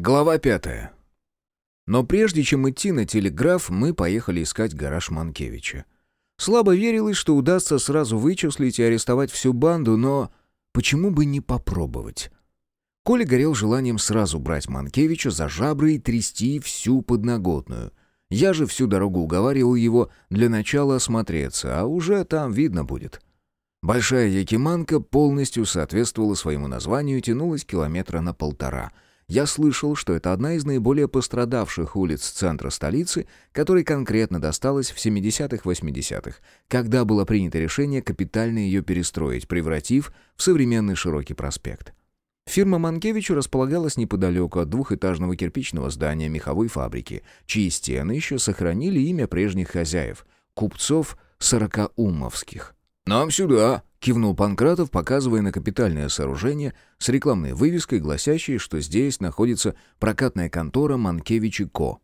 Глава пятая. Но прежде чем идти на телеграф, мы поехали искать гараж Манкевича. Слабо верилось, что удастся сразу вычислить и арестовать всю банду, но почему бы не попробовать? Коля горел желанием сразу брать Манкевича за жабры и трясти всю подноготную. Я же всю дорогу уговаривал его для начала осмотреться, а уже там видно будет. Большая Якиманка полностью соответствовала своему названию и тянулась километра на полтора — я слышал, что это одна из наиболее пострадавших улиц центра столицы, которой конкретно досталась в 70-80-х, когда было принято решение капитально ее перестроить, превратив в современный широкий проспект. Фирма Манкевичу располагалась неподалеку от двухэтажного кирпичного здания меховой фабрики, чьи стены еще сохранили имя прежних хозяев — купцов Сорокаумовских. «Нам сюда!» — кивнул Панкратов, показывая на капитальное сооружение с рекламной вывеской, гласящей, что здесь находится прокатная контора Манкевич Ко.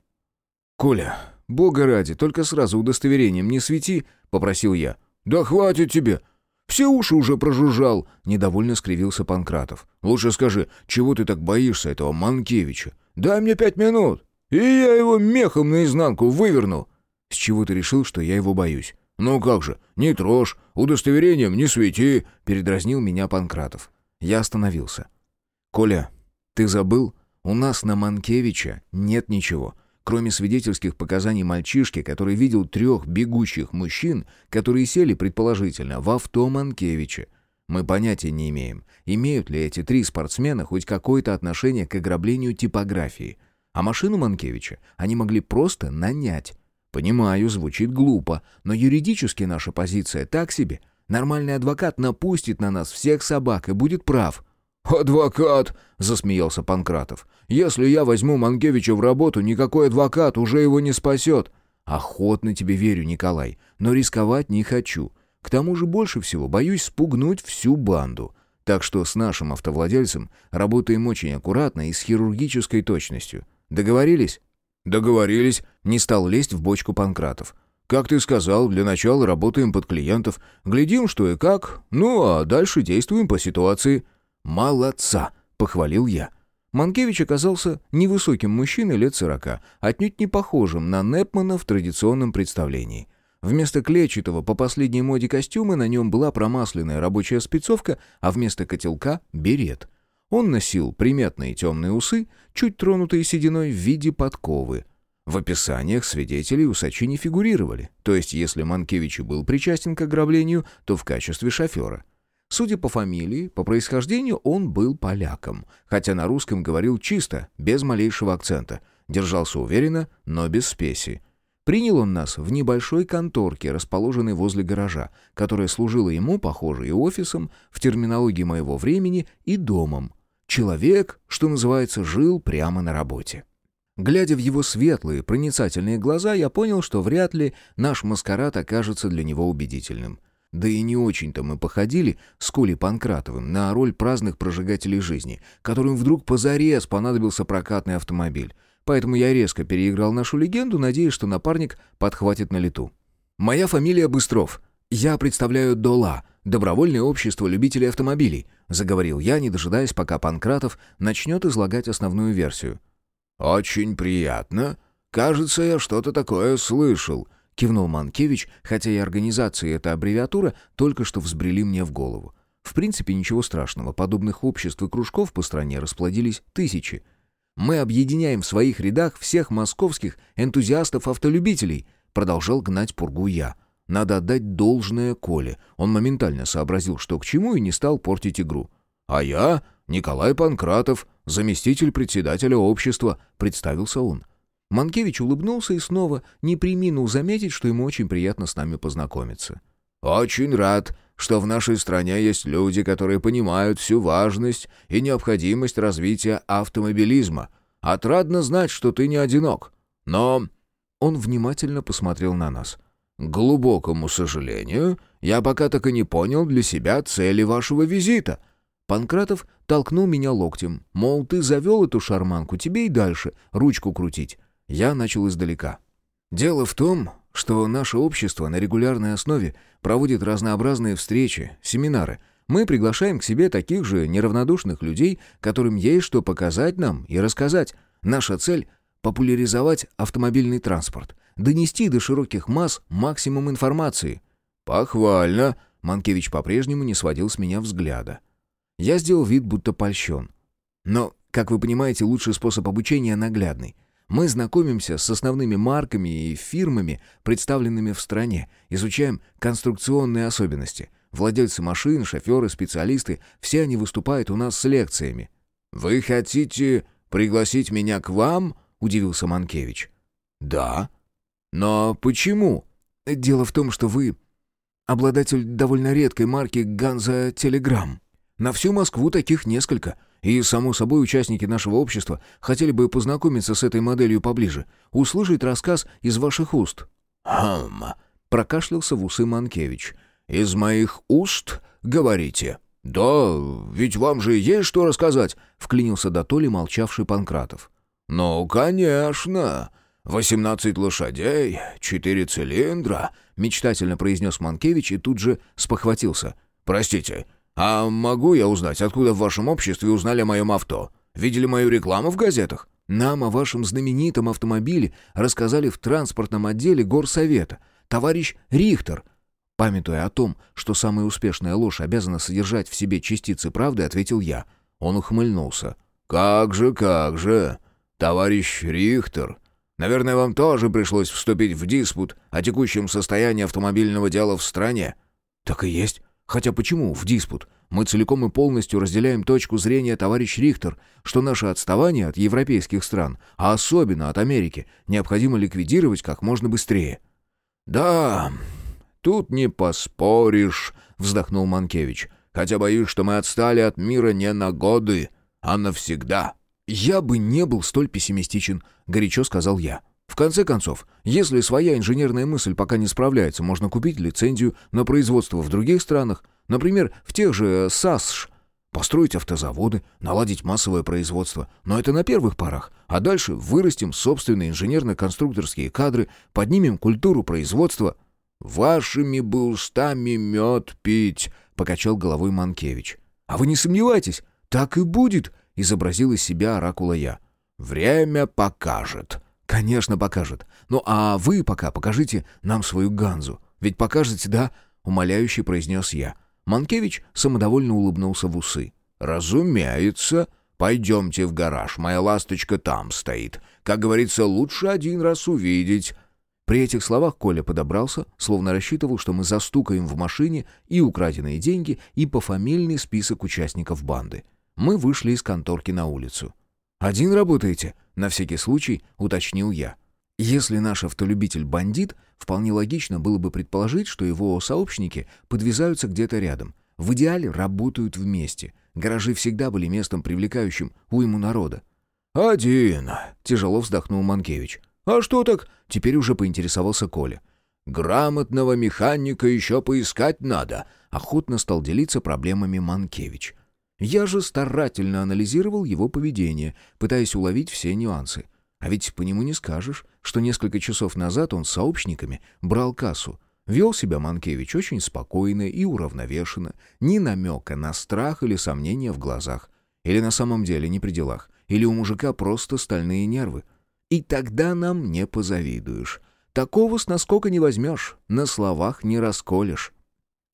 «Коля, бога ради, только сразу удостоверением не свети», — попросил я. «Да хватит тебе! Все уши уже прожужжал!» — недовольно скривился Панкратов. «Лучше скажи, чего ты так боишься этого Манкевича? Дай мне пять минут, и я его мехом наизнанку выверну!» «С чего ты решил, что я его боюсь?» «Ну как же, не трожь, удостоверением не свети», — передразнил меня Панкратов. Я остановился. «Коля, ты забыл? У нас на Манкевича нет ничего, кроме свидетельских показаний мальчишки, который видел трех бегущих мужчин, которые сели, предположительно, в авто Манкевича. Мы понятия не имеем, имеют ли эти три спортсмена хоть какое-то отношение к ограблению типографии. А машину Манкевича они могли просто нанять». Понимаю, звучит глупо, но юридически наша позиция так себе. Нормальный адвокат напустит на нас всех собак и будет прав. «Адвокат!» — засмеялся Панкратов. «Если я возьму Манкевича в работу, никакой адвокат уже его не спасет». «Охотно тебе верю, Николай, но рисковать не хочу. К тому же больше всего боюсь спугнуть всю банду. Так что с нашим автовладельцем работаем очень аккуратно и с хирургической точностью. Договорились?» «Договорились», — не стал лезть в бочку Панкратов. «Как ты сказал, для начала работаем под клиентов, глядим, что и как, ну а дальше действуем по ситуации». «Молодца!» — похвалил я. Манкевич оказался невысоким мужчиной лет сорока, отнюдь не похожим на Непмана в традиционном представлении. Вместо клетчатого по последней моде костюма на нем была промасленная рабочая спецовка, а вместо котелка — берет — он носил приметные темные усы, чуть тронутые сединой в виде подковы. В описаниях свидетелей усачи не фигурировали, то есть если Манкевич был причастен к ограблению, то в качестве шофера. Судя по фамилии, по происхождению он был поляком, хотя на русском говорил чисто, без малейшего акцента, держался уверенно, но без спеси. Принял он нас в небольшой конторке, расположенной возле гаража, которая служила ему, похоже, и офисом, в терминологии моего времени, и домом. Человек, что называется, жил прямо на работе. Глядя в его светлые, проницательные глаза, я понял, что вряд ли наш маскарад окажется для него убедительным. Да и не очень-то мы походили с Колей Панкратовым на роль праздных прожигателей жизни, которым вдруг позарез понадобился прокатный автомобиль. Поэтому я резко переиграл нашу легенду, надеясь, что напарник подхватит на лету. «Моя фамилия Быстров. Я представляю ДОЛА, Добровольное общество любителей автомобилей», заговорил я, не дожидаясь, пока Панкратов начнет излагать основную версию. «Очень приятно. Кажется, я что-то такое слышал», кивнул Манкевич, хотя и организация и эта аббревиатура только что взбрели мне в голову. В принципе, ничего страшного, подобных обществ и кружков по стране расплодились тысячи. Мы объединяем в своих рядах всех московских энтузиастов-автолюбителей», продолжал гнать пургу я. Надо отдать должное Коле. Он моментально сообразил, что к чему, и не стал портить игру. «А я Николай Панкратов, заместитель председателя общества», — представился он. Манкевич улыбнулся и снова не приминул заметить, что ему очень приятно с нами познакомиться. «Очень рад, что в нашей стране есть люди, которые понимают всю важность и необходимость развития автомобилизма. Отрадно знать, что ты не одинок. Но...» Он внимательно посмотрел на нас. «К глубокому сожалению, я пока так и не понял для себя цели вашего визита». Панкратов толкнул меня локтем, мол, ты завел эту шарманку, тебе и дальше ручку крутить. Я начал издалека. Дело в том, что наше общество на регулярной основе проводит разнообразные встречи, семинары, Мы приглашаем к себе таких же неравнодушных людей, которым есть что показать нам и рассказать. Наша цель — популяризовать автомобильный транспорт, донести до широких масс максимум информации». «Похвально!» — Манкевич по-прежнему не сводил с меня взгляда. Я сделал вид, будто польщен. Но, как вы понимаете, лучший способ обучения наглядный. Мы знакомимся с основными марками и фирмами, представленными в стране, изучаем конструкционные особенности. Владельцы машин, шоферы, специалисты — все они выступают у нас с лекциями. «Вы хотите пригласить меня к вам?» — удивился Манкевич. «Да». «Но почему?» «Дело в том, что вы обладатель довольно редкой марки «Ганза Телеграм». На всю Москву таких несколько — и, само собой, участники нашего общества хотели бы познакомиться с этой моделью поближе, услышать рассказ из ваших уст». «Хм...» — прокашлялся в усы Манкевич. «Из моих уст, говорите?» «Да, ведь вам же есть что рассказать», — вклинился до Толи молчавший Панкратов. «Ну, конечно. Восемнадцать лошадей, четыре цилиндра», — мечтательно произнес Манкевич и тут же спохватился. «Простите, «А могу я узнать, откуда в вашем обществе узнали о моем авто? Видели мою рекламу в газетах?» «Нам о вашем знаменитом автомобиле рассказали в транспортном отделе горсовета. Товарищ Рихтер». Памятуя о том, что самая успешная ложь обязана содержать в себе частицы правды, ответил я. Он ухмыльнулся. «Как же, как же! Товарищ Рихтер, наверное, вам тоже пришлось вступить в диспут о текущем состоянии автомобильного дела в стране?» «Так и есть. Хотя почему в диспут? Мы целиком и полностью разделяем точку зрения товарищ Рихтер, что наше отставание от европейских стран, а особенно от Америки, необходимо ликвидировать как можно быстрее. «Да, тут не поспоришь», — вздохнул Манкевич. «Хотя боюсь, что мы отстали от мира не на годы, а навсегда». «Я бы не был столь пессимистичен», — горячо сказал я. В конце концов, если своя инженерная мысль пока не справляется, можно купить лицензию на производство в других странах, например, в тех же САСШ, построить автозаводы, наладить массовое производство. Но это на первых порах. А дальше вырастим собственные инженерно-конструкторские кадры, поднимем культуру производства. «Вашими бы устами мед пить», — покачал головой Манкевич. «А вы не сомневайтесь, так и будет», — изобразил из себя оракула я. «Время покажет», «Конечно, покажет. Ну а вы пока покажите нам свою Ганзу. Ведь покажете, да?» — умоляюще произнес я. Манкевич самодовольно улыбнулся в усы. «Разумеется. Пойдемте в гараж, моя ласточка там стоит. Как говорится, лучше один раз увидеть». При этих словах Коля подобрался, словно рассчитывал, что мы застукаем в машине и украденные деньги, и пофамильный список участников банды. Мы вышли из конторки на улицу. «Один работаете?» — на всякий случай уточнил я. Если наш автолюбитель бандит, вполне логично было бы предположить, что его сообщники подвязаются где-то рядом. В идеале работают вместе. Гаражи всегда были местом привлекающим уйму народа. «Один!» — тяжело вздохнул Манкевич. «А что так?» — теперь уже поинтересовался Коля. «Грамотного механика еще поискать надо», — охотно стал делиться проблемами Манкевич. Я же старательно анализировал его поведение, пытаясь уловить все нюансы. А ведь по нему не скажешь, что несколько часов назад он с сообщниками брал кассу. Вел себя Манкевич очень спокойно и уравновешенно, ни намека на страх или сомнения в глазах. Или на самом деле не при делах, или у мужика просто стальные нервы. И тогда нам не позавидуешь. Такого с наскока не возьмешь, на словах не расколешь.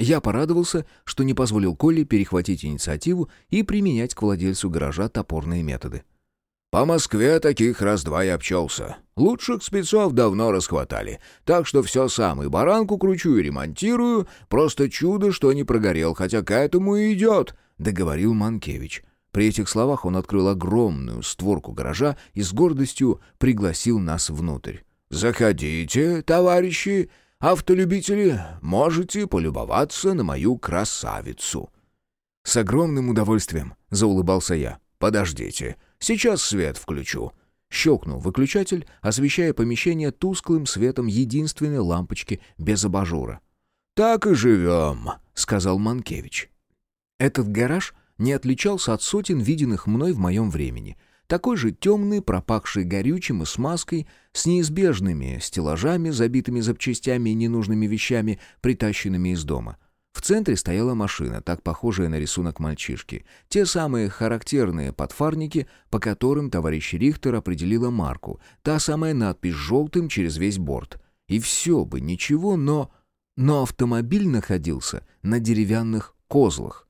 Я порадовался, что не позволил Коле перехватить инициативу и применять к владельцу гаража топорные методы. «По Москве таких раз-два и обчелся. Лучших спецов давно расхватали. Так что все сам и баранку кручу и ремонтирую. Просто чудо, что не прогорел, хотя к этому и идет», — договорил Манкевич. При этих словах он открыл огромную створку гаража и с гордостью пригласил нас внутрь. «Заходите, товарищи!» Автолюбители, можете полюбоваться на мою красавицу». «С огромным удовольствием», — заулыбался я. «Подождите, сейчас свет включу». Щелкнул выключатель, освещая помещение тусклым светом единственной лампочки без абажура. «Так и живем», — сказал Манкевич. Этот гараж не отличался от сотен виденных мной в моем времени — такой же темный, пропахший горючим и смазкой, с неизбежными стеллажами, забитыми запчастями и ненужными вещами, притащенными из дома. В центре стояла машина, так похожая на рисунок мальчишки. Те самые характерные подфарники, по которым товарищ Рихтер определила марку. Та самая надпись желтым через весь борт. И все бы ничего, но... Но автомобиль находился на деревянных козлах.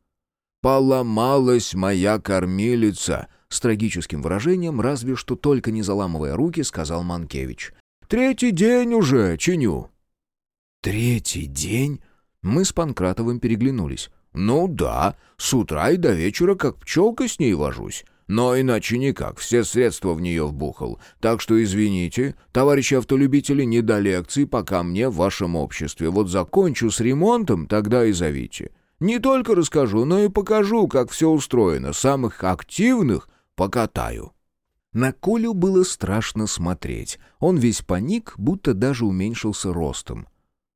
«Поломалась моя кормилица!» С трагическим выражением, разве что только не заламывая руки, сказал Манкевич. «Третий день уже чиню». «Третий день?» Мы с Панкратовым переглянулись. «Ну да, с утра и до вечера как пчелка с ней вожусь. Но иначе никак, все средства в нее вбухал. Так что извините, товарищи автолюбители, не до лекции, пока мне в вашем обществе. Вот закончу с ремонтом, тогда и зовите. Не только расскажу, но и покажу, как все устроено. Самых активных покатаю». На Колю было страшно смотреть. Он весь паник, будто даже уменьшился ростом.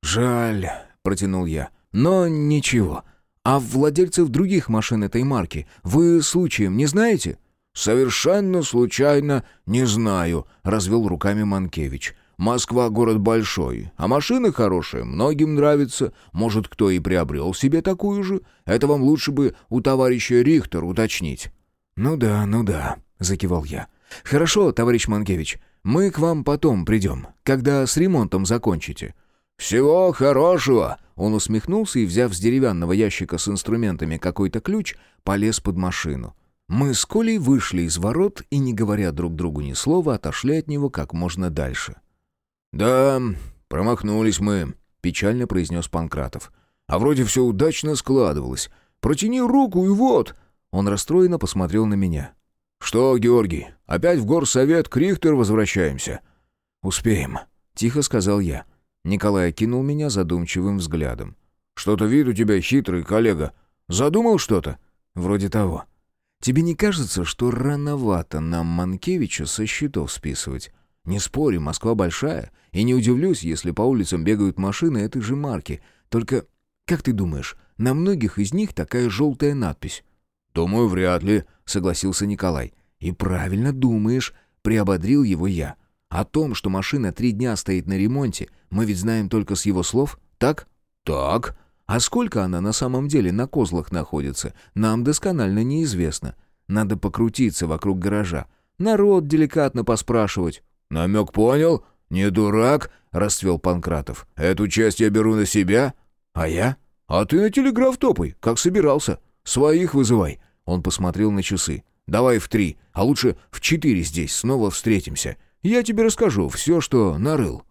«Жаль», протянул я. «Но ничего. А владельцев других машин этой марки вы случаем не знаете?» «Совершенно случайно не знаю», — развел руками Манкевич. «Москва — город большой, а машины хорошие, многим нравятся. Может, кто и приобрел себе такую же? Это вам лучше бы у товарища Рихтера уточнить». «Ну да, ну да», — закивал я. «Хорошо, товарищ Манкевич, мы к вам потом придем, когда с ремонтом закончите». «Всего хорошего!» Он усмехнулся и, взяв с деревянного ящика с инструментами какой-то ключ, полез под машину. Мы с Колей вышли из ворот и, не говоря друг другу ни слова, отошли от него как можно дальше. «Да, промахнулись мы», — печально произнес Панкратов. «А вроде все удачно складывалось. Протяни руку и вот...» Он расстроенно посмотрел на меня. «Что, Георгий, опять в горсовет к Рихтер возвращаемся?» «Успеем», — тихо сказал я. Николай окинул меня задумчивым взглядом. «Что-то вид у тебя хитрый, коллега. Задумал что-то?» «Вроде того». «Тебе не кажется, что рановато нам Манкевича со счетов списывать? Не спорю, Москва большая, и не удивлюсь, если по улицам бегают машины этой же марки. Только, как ты думаешь, на многих из них такая желтая надпись?» «Думаю, вряд ли», — согласился Николай. «И правильно думаешь», — приободрил его я. О том, что машина три дня стоит на ремонте, мы ведь знаем только с его слов, так? Так. А сколько она на самом деле на козлах находится, нам досконально неизвестно. Надо покрутиться вокруг гаража. Народ деликатно поспрашивать. «Намек понял? Не дурак?» — расцвел Панкратов. «Эту часть я беру на себя. А я? А ты на телеграф топай, как собирался. Своих вызывай». Он посмотрел на часы. «Давай в три, а лучше в четыре здесь снова встретимся. Я тебе расскажу все, что нарыл».